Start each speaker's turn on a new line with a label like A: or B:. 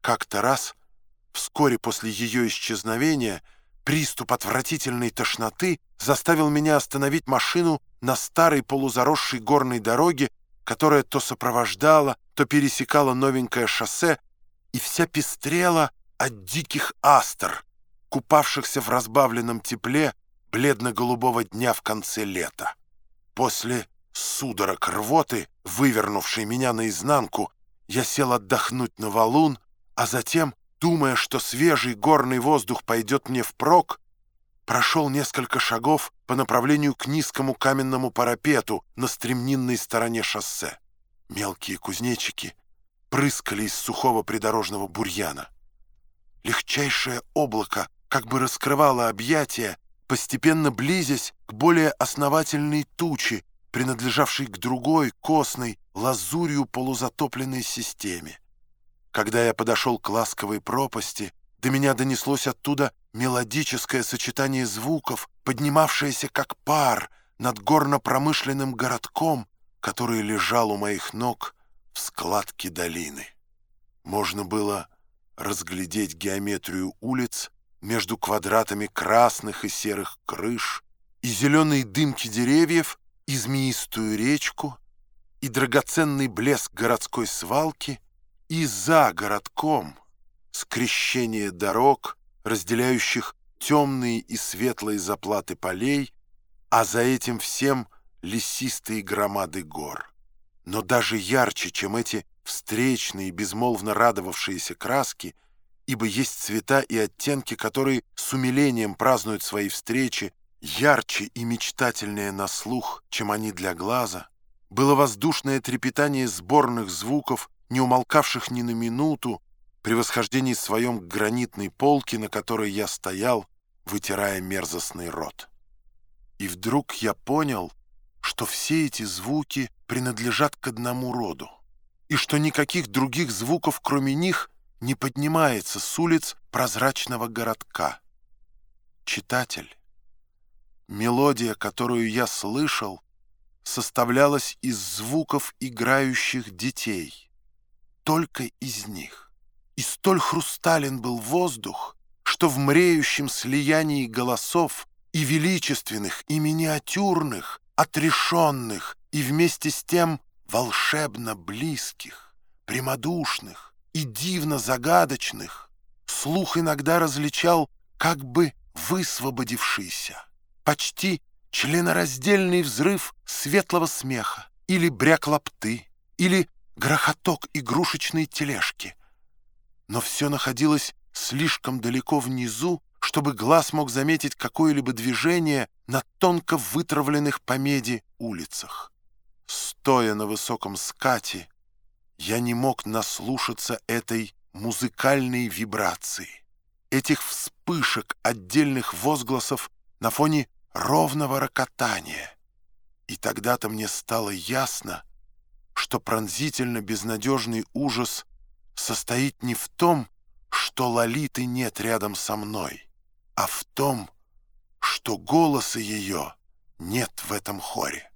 A: Как-то раз, вскоре после ее исчезновения, приступ отвратительной тошноты заставил меня остановить машину на старой полузаросшей горной дороге, которая то сопровождала, то пересекала новенькое шоссе и вся пестрела от диких астр, купавшихся в разбавленном тепле бледно-голубого дня в конце лета. После судорог рвоты, вывернувшей меня наизнанку, я сел отдохнуть на валун, а затем, думая, что свежий горный воздух пойдет мне впрок, прошел несколько шагов по направлению к низкому каменному парапету на стремнинной стороне шоссе. Мелкие кузнечики прыскали из сухого придорожного бурьяна. Легчайшее облако как бы раскрывало объятия, постепенно близясь к более основательной туче, принадлежавшей к другой, костной, лазурью полузатопленной системе. Когда я подошел к ласковой пропасти, до меня донеслось оттуда мелодическое сочетание звуков, поднимавшееся как пар над горно-промышленным городком, который лежал у моих ног в складке долины. Можно было разглядеть геометрию улиц между квадратами красных и серых крыш, и зеленые дымки деревьев, и змеистую речку, и драгоценный блеск городской свалки, и за городком скрещение дорог, разделяющих темные и светлые заплаты полей, а за этим всем лесистые громады гор. Но даже ярче, чем эти встречные, безмолвно радовавшиеся краски, ибо есть цвета и оттенки, которые с умилением празднуют свои встречи, ярче и мечтательнее на слух, чем они для глаза, было воздушное трепетание сборных звуков, не умолкавших ни на минуту, при восхождении своем гранитной полке, на которой я стоял, вытирая мерзостный рот. И вдруг я понял, что все эти звуки принадлежат к одному роду, и что никаких других звуков, кроме них, не поднимается с улиц прозрачного городка. Читатель, Мелодия, которую я слышал, составлялась из звуков играющих детей. Только из них. И столь хрустален был воздух, что в мреющем слиянии голосов и величественных, и миниатюрных, отрешенных, и вместе с тем волшебно близких, прямодушных и дивно загадочных, слух иногда различал как бы высвободившийся почти членораздельный взрыв светлого смеха, или бряк лапты, или грохоток игрушечной тележки. Но все находилось слишком далеко внизу, чтобы глаз мог заметить какое-либо движение на тонко вытравленных по меди улицах. Стоя на высоком скате, я не мог наслушаться этой музыкальной вибрации, этих вспышек отдельных возгласов на фоне ровного рокотания. И тогда-то мне стало ясно, что пронзительно безнадежный ужас состоит не в том, что Лолиты нет рядом со мной, а в том, что голоса ее нет в этом хоре.